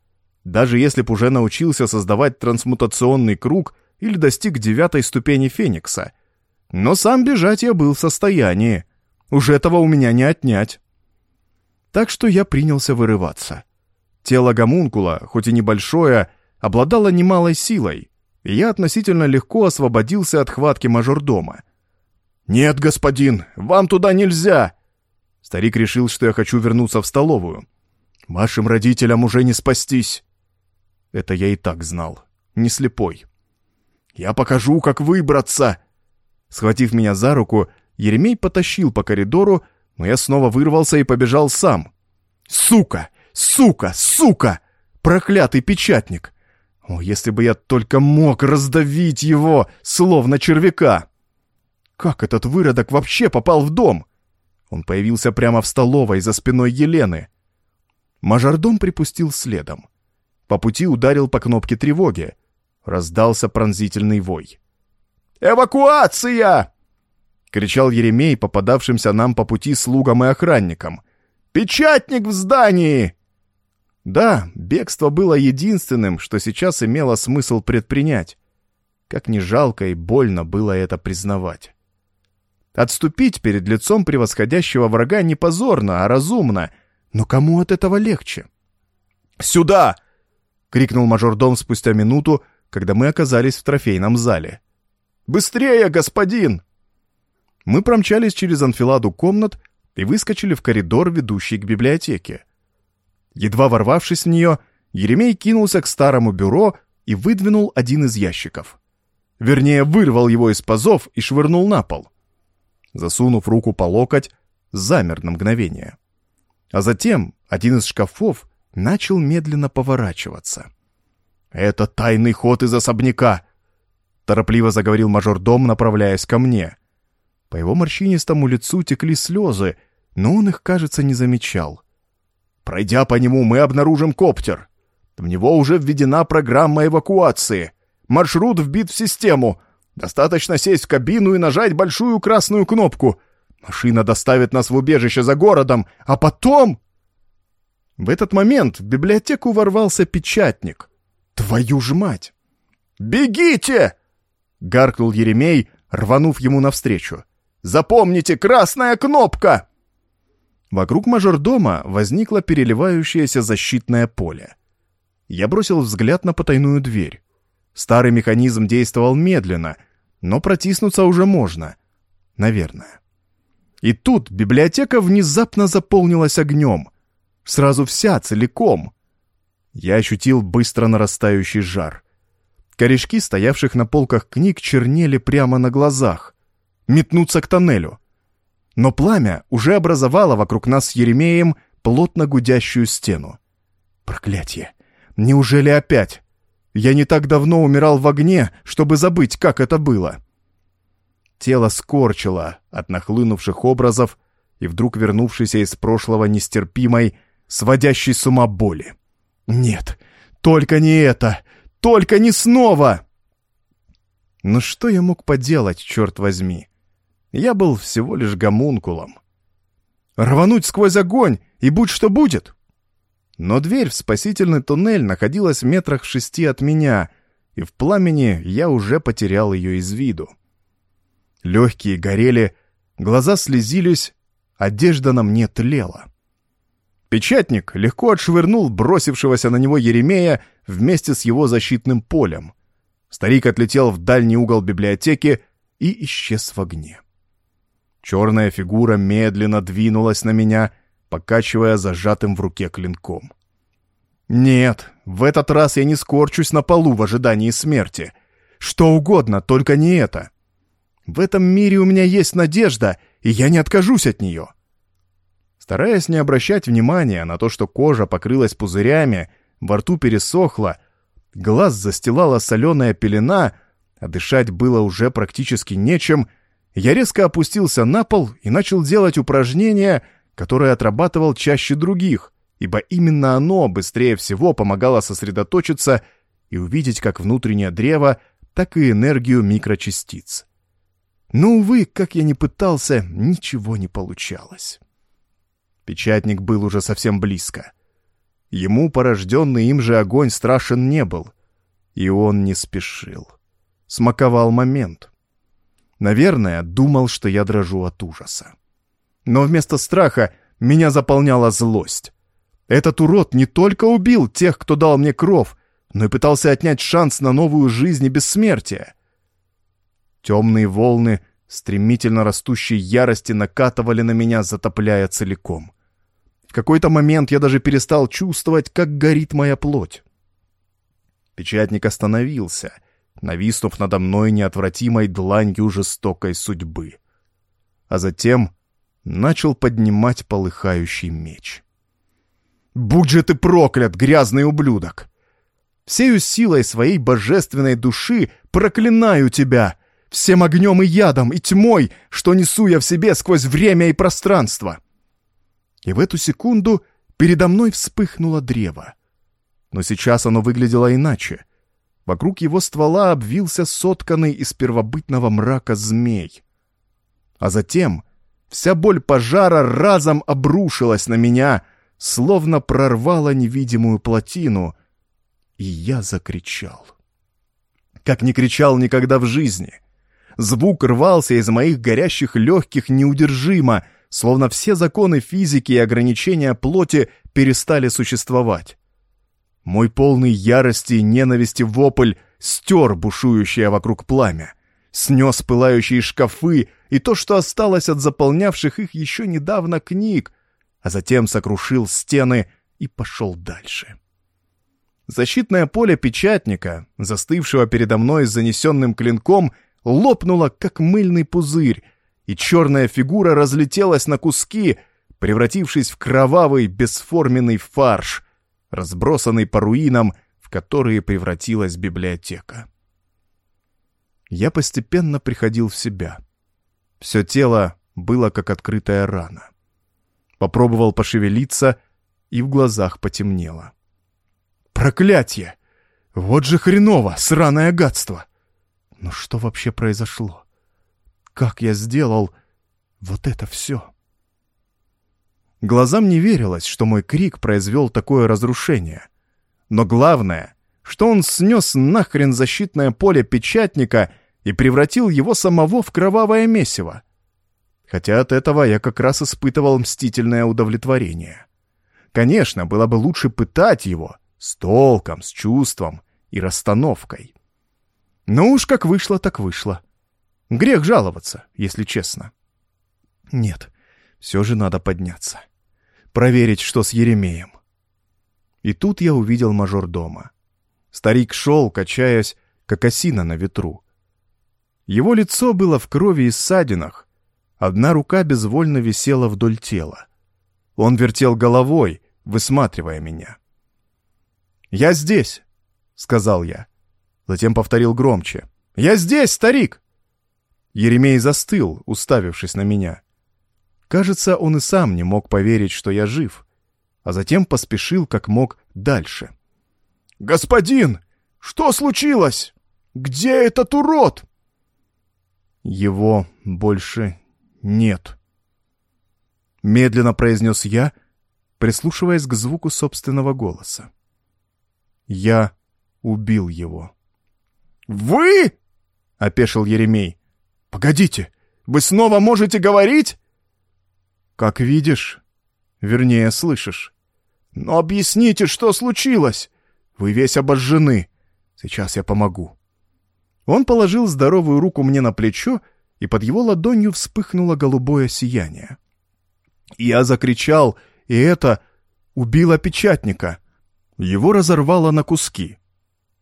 даже если б уже научился создавать трансмутационный круг или достиг девятой ступени Феникса. Но сам бежать я был в состоянии. Уж этого у меня не отнять. Так что я принялся вырываться. Тело гомункула, хоть и небольшое, обладало немалой силой, и я относительно легко освободился от хватки мажордома. «Нет, господин, вам туда нельзя!» Старик решил, что я хочу вернуться в столовую. «Вашим родителям уже не спастись!» Это я и так знал, не слепой. «Я покажу, как выбраться!» Схватив меня за руку, Еремей потащил по коридору, но я снова вырвался и побежал сам. «Сука! Сука! Сука! Проклятый печатник! О, если бы я только мог раздавить его, словно червяка! Как этот выродок вообще попал в дом? Он появился прямо в столовой за спиной Елены. Мажордом припустил следом. По пути ударил по кнопке тревоги. Раздался пронзительный вой. «Эвакуация!» — кричал Еремей, попадавшимся нам по пути слугам и охранникам. «Печатник в здании!» Да, бегство было единственным, что сейчас имело смысл предпринять. Как ни жалко и больно было это признавать. Отступить перед лицом превосходящего врага не позорно, а разумно. Но кому от этого легче? «Сюда!» — крикнул мажордом спустя минуту, когда мы оказались в трофейном зале. «Быстрее, господин!» Мы промчались через анфиладу комнат и выскочили в коридор, ведущий к библиотеке. Едва ворвавшись в нее, Еремей кинулся к старому бюро и выдвинул один из ящиков. Вернее, вырвал его из пазов и швырнул на пол. Засунув руку по локоть, замер на мгновение. А затем один из шкафов начал медленно поворачиваться. «Это тайный ход из особняка!» — торопливо заговорил мажордом, направляясь ко мне. По его морщинистому лицу текли слезы, но он их, кажется, не замечал. Пройдя по нему, мы обнаружим коптер. В него уже введена программа эвакуации. Маршрут вбит в систему. Достаточно сесть в кабину и нажать большую красную кнопку. Машина доставит нас в убежище за городом, а потом... В этот момент в библиотеку ворвался печатник. Твою ж мать! «Бегите!» — гаркнул Еремей, рванув ему навстречу. «Запомните, красная кнопка!» Вокруг мажордома возникло переливающееся защитное поле. Я бросил взгляд на потайную дверь. Старый механизм действовал медленно, но протиснуться уже можно. Наверное. И тут библиотека внезапно заполнилась огнем. Сразу вся, целиком. Я ощутил быстро нарастающий жар. Корешки, стоявших на полках книг, чернели прямо на глазах. Метнуться к тоннелю — но пламя уже образовало вокруг нас с Еремеем плотно гудящую стену. Проклятие! Неужели опять? Я не так давно умирал в огне, чтобы забыть, как это было. Тело скорчило от нахлынувших образов и вдруг вернувшейся из прошлого нестерпимой, сводящей с ума боли. Нет, только не это! Только не снова! Но что я мог поделать, черт возьми? Я был всего лишь гомункулом. Рвануть сквозь огонь, и будь что будет. Но дверь в спасительный туннель находилась в метрах шести от меня, и в пламени я уже потерял ее из виду. Легкие горели, глаза слезились, одежда на мне тлела. Печатник легко отшвырнул бросившегося на него Еремея вместе с его защитным полем. Старик отлетел в дальний угол библиотеки и исчез в огне. Черная фигура медленно двинулась на меня, покачивая зажатым в руке клинком. «Нет, в этот раз я не скорчусь на полу в ожидании смерти. Что угодно, только не это. В этом мире у меня есть надежда, и я не откажусь от нее». Стараясь не обращать внимания на то, что кожа покрылась пузырями, во рту пересохло, глаз застилала соленая пелена, а дышать было уже практически нечем, я резко опустился на пол и начал делать упражнения, которые отрабатывал чаще других, ибо именно оно быстрее всего помогало сосредоточиться и увидеть как внутреннее древо, так и энергию микрочастиц. Но, увы, как я ни пытался, ничего не получалось. Печатник был уже совсем близко. Ему порожденный им же огонь страшен не был, и он не спешил. Смаковал момент. Наверное, думал, что я дрожу от ужаса. Но вместо страха меня заполняла злость. Этот урод не только убил тех, кто дал мне кров, но и пытался отнять шанс на новую жизнь и бессмертие. Темные волны стремительно растущей ярости накатывали на меня, затопляя целиком. В какой-то момент я даже перестал чувствовать, как горит моя плоть. Печатник остановился, нависнув надо мной неотвратимой дланью жестокой судьбы. А затем начал поднимать полыхающий меч. «Будь же ты проклят, грязный ублюдок! Всею силой своей божественной души проклинаю тебя!» всем огнем и ядом, и тьмой, что несу я в себе сквозь время и пространство. И в эту секунду передо мной вспыхнуло древо. Но сейчас оно выглядело иначе. Вокруг его ствола обвился сотканный из первобытного мрака змей. А затем вся боль пожара разом обрушилась на меня, словно прорвала невидимую плотину, и я закричал. Как не кричал никогда в жизни — Звук рвался из моих горящих легких неудержимо, словно все законы физики и ограничения плоти перестали существовать. Мой полный ярости и ненависти вопль стер бушующее вокруг пламя, снес пылающие шкафы и то, что осталось от заполнявших их еще недавно книг, а затем сокрушил стены и пошел дальше. Защитное поле печатника, застывшего передо мной с занесенным клинком, лопнула, как мыльный пузырь, и черная фигура разлетелась на куски, превратившись в кровавый бесформенный фарш, разбросанный по руинам, в которые превратилась библиотека. Я постепенно приходил в себя. Все тело было как открытая рана. Попробовал пошевелиться, и в глазах потемнело. «Проклятье! Вот же хреново, сраное гадство!» Но что вообще произошло? Как я сделал вот это все? Глазам не верилось, что мой крик произвел такое разрушение. Но главное, что он снес нахрен защитное поле печатника и превратил его самого в кровавое месиво. Хотя от этого я как раз испытывал мстительное удовлетворение. Конечно, было бы лучше пытать его с толком, с чувством и расстановкой. Ну уж как вышло, так вышло. Грех жаловаться, если честно. Нет, все же надо подняться. Проверить, что с Еремеем. И тут я увидел мажор дома. Старик шел, качаясь, как осина на ветру. Его лицо было в крови и ссадинах. Одна рука безвольно висела вдоль тела. Он вертел головой, высматривая меня. «Я здесь», — сказал я. Затем повторил громче. «Я здесь, старик!» Еремей застыл, уставившись на меня. Кажется, он и сам не мог поверить, что я жив, а затем поспешил, как мог, дальше. «Господин! Что случилось? Где этот урод?» «Его больше нет», — медленно произнес я, прислушиваясь к звуку собственного голоса. «Я убил его». «Вы?» — опешил Еремей. «Погодите, вы снова можете говорить?» «Как видишь, вернее, слышишь. Но объясните, что случилось? Вы весь обожжены. Сейчас я помогу». Он положил здоровую руку мне на плечо, и под его ладонью вспыхнуло голубое сияние. Я закричал, и это убило печатника. Его разорвало на куски.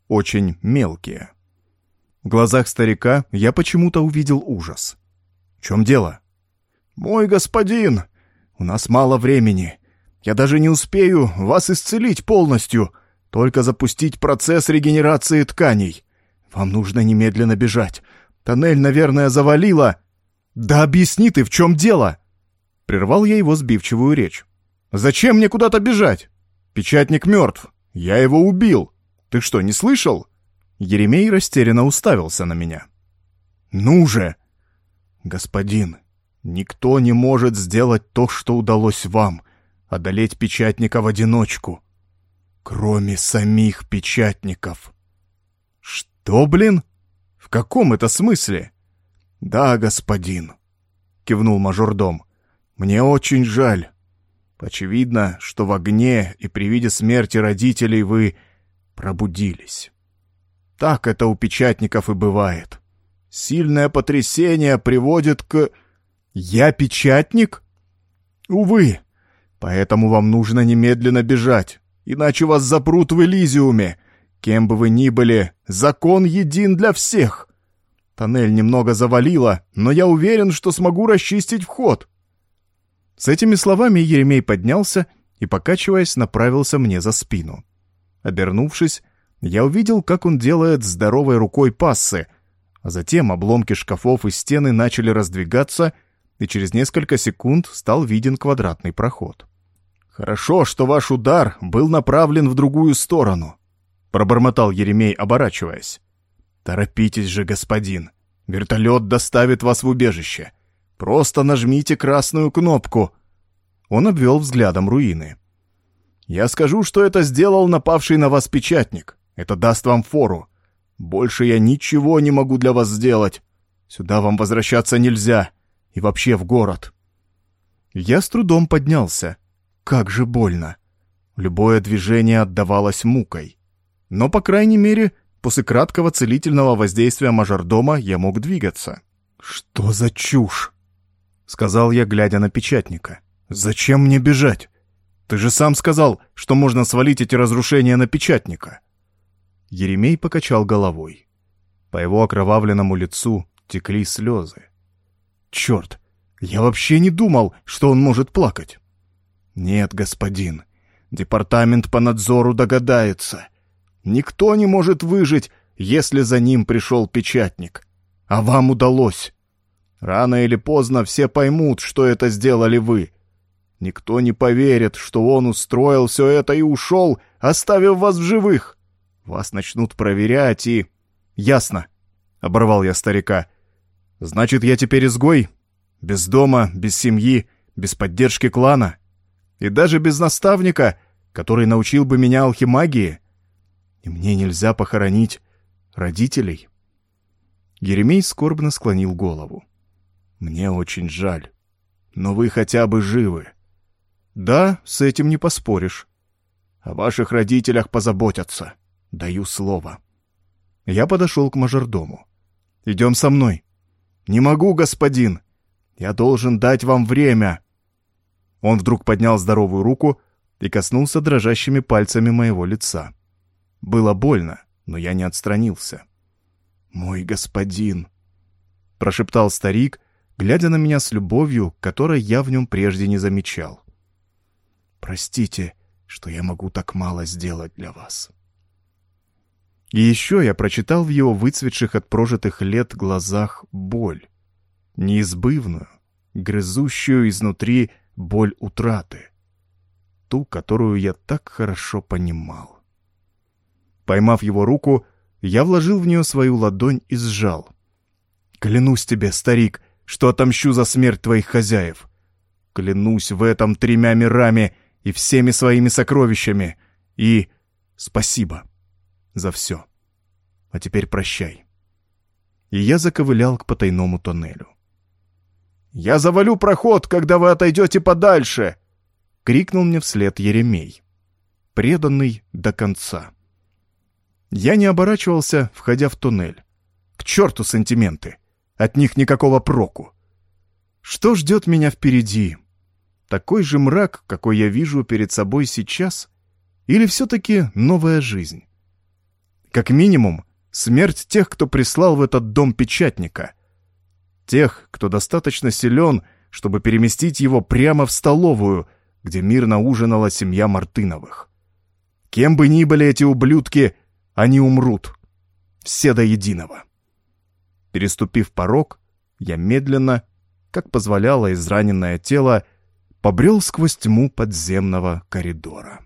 Очень мелкие. В глазах старика я почему-то увидел ужас. В чем дело? «Мой господин, у нас мало времени. Я даже не успею вас исцелить полностью. Только запустить процесс регенерации тканей. Вам нужно немедленно бежать. Тоннель, наверное, завалило. Да объясни ты, в чем дело? Прервал я его сбивчивую речь. Зачем мне куда-то бежать? Печатник мертв. Я его убил. Ты что, не слышал? Еремей растерянно уставился на меня. Ну же! Господин, никто не может сделать то, что удалось вам, одолеть печатника в одиночку. Кроме самих печатников. Что, блин? В каком это смысле? Да, господин, кивнул мажордом. Мне очень жаль. Очевидно, что в огне и при виде смерти родителей вы пробудились. Так это у печатников и бывает. Сильное потрясение приводит к... Я печатник? Увы. Поэтому вам нужно немедленно бежать, иначе вас запрут в Элизиуме. Кем бы вы ни были, закон един для всех. Тоннель немного завалило, но я уверен, что смогу расчистить вход. С этими словами Еремей поднялся и, покачиваясь, направился мне за спину. Обернувшись, я увидел, как он делает здоровой рукой пассы, а затем обломки шкафов и стены начали раздвигаться, и через несколько секунд стал виден квадратный проход. «Хорошо, что ваш удар был направлен в другую сторону», — пробормотал Еремей, оборачиваясь. «Торопитесь же, господин. Вертолет доставит вас в убежище. Просто нажмите красную кнопку». Он обвел взглядом руины. «Я скажу, что это сделал напавший на вас печатник. Это даст вам фору. Больше я ничего не могу для вас сделать. Сюда вам возвращаться нельзя. И вообще в город». Я с трудом поднялся. Как же больно. Любое движение отдавалось мукой. Но, по крайней мере, после краткого целительного воздействия мажордома я мог двигаться. «Что за чушь?» — сказал я, глядя на печатника. «Зачем мне бежать? Ты же сам сказал, что можно свалить эти разрушения на печатника». Еремей покачал головой. По его окровавленному лицу текли слезы. «Черт, я вообще не думал, что он может плакать». «Нет, господин, департамент по надзору догадается. Никто не может выжить, если за ним пришел печатник. А вам удалось. Рано или поздно все поймут, что это сделали вы. Никто не поверит, что он устроил все это и ушел, оставив вас в живых. Вас начнут проверять и... Ясно, — оборвал я старика. Значит, я теперь изгой? Без дома, без семьи, без поддержки клана? И даже без наставника, который научил бы меня алхимагии? И мне нельзя похоронить родителей? Еремей скорбно склонил голову. Мне очень жаль. Но вы хотя бы живы. Да, с этим не поспоришь. О ваших родителях позаботятся. Даю слово. Я подошел к мажордому. Идем со мной. Не могу, господин. Я должен дать вам время. Он вдруг поднял здоровую руку и коснулся дрожащими пальцами моего лица. Было больно, но я не отстранился. «Мой господин», — прошептал старик, глядя на меня с любовью, которой я в нем прежде не замечал. «Простите, что я могу так мало сделать для вас». И еще я прочитал в его выцветших от прожитых лет глазах боль, неизбывную, грызущую изнутри боль утраты, ту, которую я так хорошо понимал. Поймав его руку, я вложил в нее свою ладонь и сжал. «Клянусь тебе, старик, что отомщу за смерть твоих хозяев. Клянусь в этом тремя мирами и всеми своими сокровищами. И спасибо за все. А теперь прощай. И я заковылял к потайному тоннелю. «Я завалю проход, когда вы отойдете подальше!» — крикнул мне вслед Еремей, преданный до конца. Я не оборачивался, входя в туннель. К черту сантименты! От них никакого проку. Что ждет меня впереди? Такой же мрак, какой я вижу перед собой сейчас? Или все-таки новая жизнь? Как минимум, смерть тех, кто прислал в этот дом печатника. Тех, кто достаточно силен, чтобы переместить его прямо в столовую, где мирно ужинала семья Мартыновых. Кем бы ни были эти ублюдки, они умрут. Все до единого. Переступив порог, я медленно, как позволяло израненное тело, побрел сквозь тьму подземного коридора.